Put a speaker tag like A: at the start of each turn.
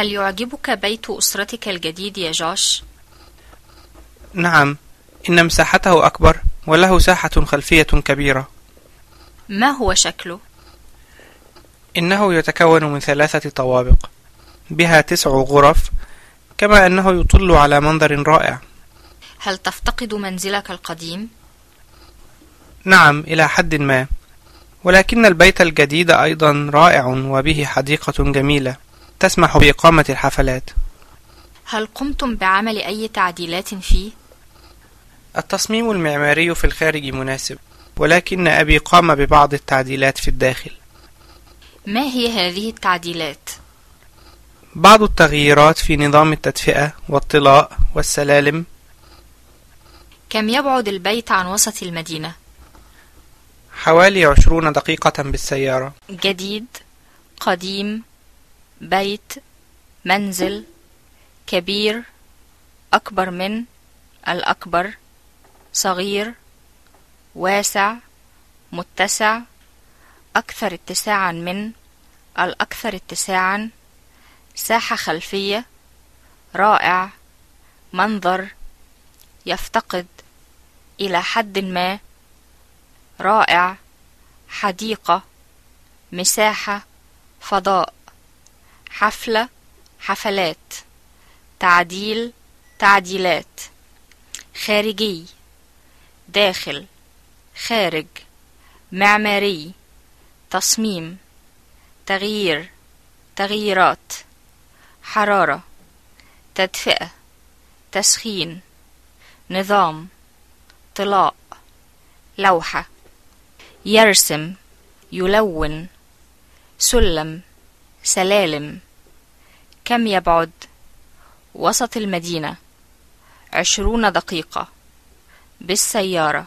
A: هل يعجبك بيت أسرتك الجديد يا جوش؟
B: نعم إن مساحته أكبر وله ساحة خلفية كبيرة
A: ما هو شكله؟
B: إنه يتكون من ثلاثة طوابق بها تسع غرف كما أنه يطل على منظر رائع
A: هل تفتقد منزلك القديم؟
B: نعم إلى حد ما ولكن البيت الجديد أيضا رائع وبه حديقة جميلة تسمح بإقامة الحفلات
A: هل قمتم بعمل أي تعديلات فيه؟
B: التصميم المعماري في الخارج مناسب ولكن أبي قام ببعض التعديلات في الداخل
A: ما هي هذه التعديلات؟
B: بعض التغييرات في نظام التدفئة والطلاء والسلالم
A: كم يبعد البيت عن وسط المدينة؟
B: حوالي عشرون دقيقة بالسيارة
A: جديد قديم بيت منزل كبير أكبر من الأكبر صغير واسع متسع أكثر اتساعا من الأكثر اتساعا ساحة خلفية رائع منظر يفتقد إلى حد ما رائع حديقة مساحة فضاء. حفلة حفلات تعديل تعديلات خارجي داخل خارج معماري تصميم تغيير تغييرات حرارة تدفئة تسخين نظام طلاء لوحة يرسم يلون سلم سلالم. كم يبعد وسط المدينة؟ عشرون دقيقة. بالسيارة.